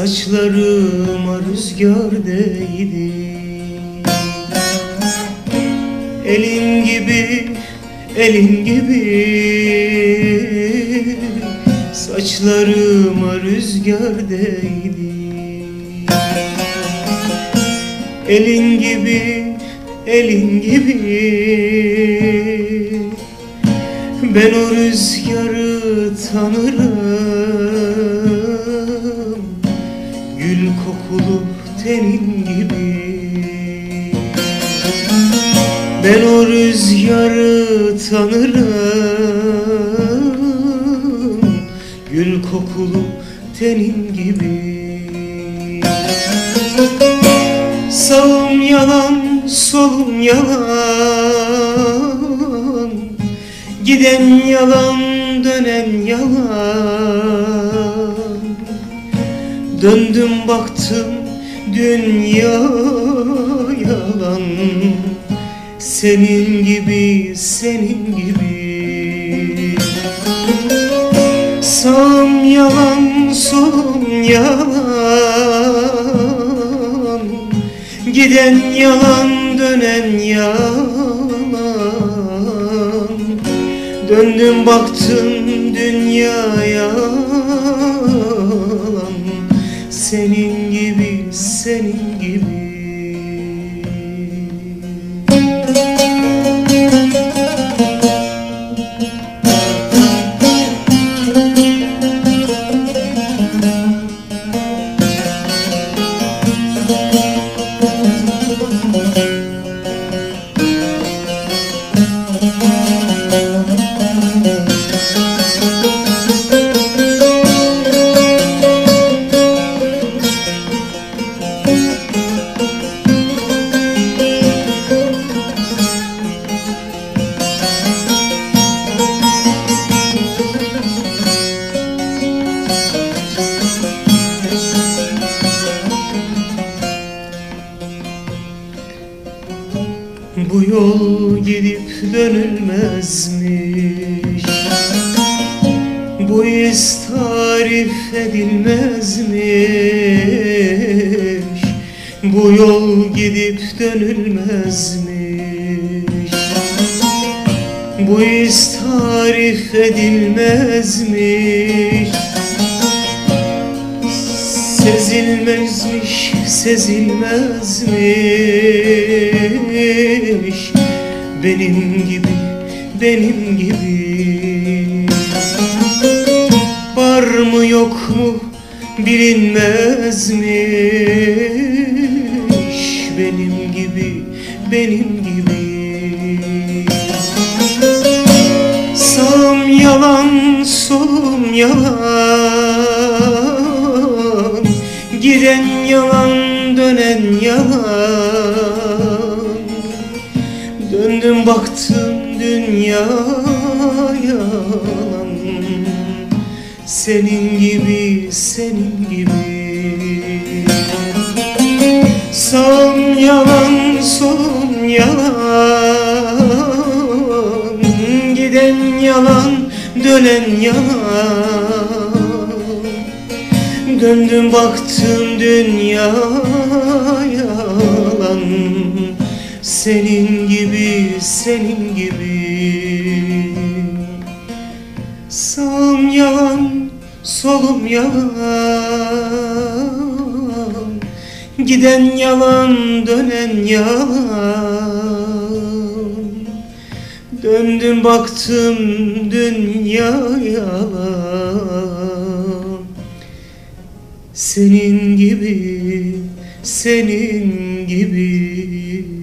Saçlarıma rüzgar değdi. Elin gibi, elin gibi. Saçlarıma rüzgar değdi. Elin gibi, elin gibi. Ben o rüzgarı tanırım tenin gibi. Ben o rüzgarı tanırım Gül kokulu tenin gibi. Sağım yalan, solum yalan Giden yalan, dönen yalan. Döndüm baktım dünya yalan. Senin gibi, senin gibi. Sağım yalan, solum yalan. Giden yalan, dönen yalan. Döndüm baktım dünya yalan Senin gibi, senin gibi Bu yol gidip dönülmezmiş. Bu iz tarif edilmezmiş. Bu yol gidip dönülmezmiş. Bu iz tarif edilmezmiş. Sezilmezmiş, sezilmezmiş Benim gibi, benim gibi. Var mı yok mu bilinmezmiş Benim gibi, benim gibi. Sağım yalan, solum yalan. Giden yalan, dönen yalan baktım dünya yalan Senin gibi, senin gibi. Sağım yalan, solum yalan. Giden yalan, dönen yalan. Döndüm baktım dünya yalan Senin gibi, senin gibi. Sağım yalan, solum yalan. Giden yalan, dönen yalan. Döndüm baktım dünya yalan. Senin gibi, senin gibi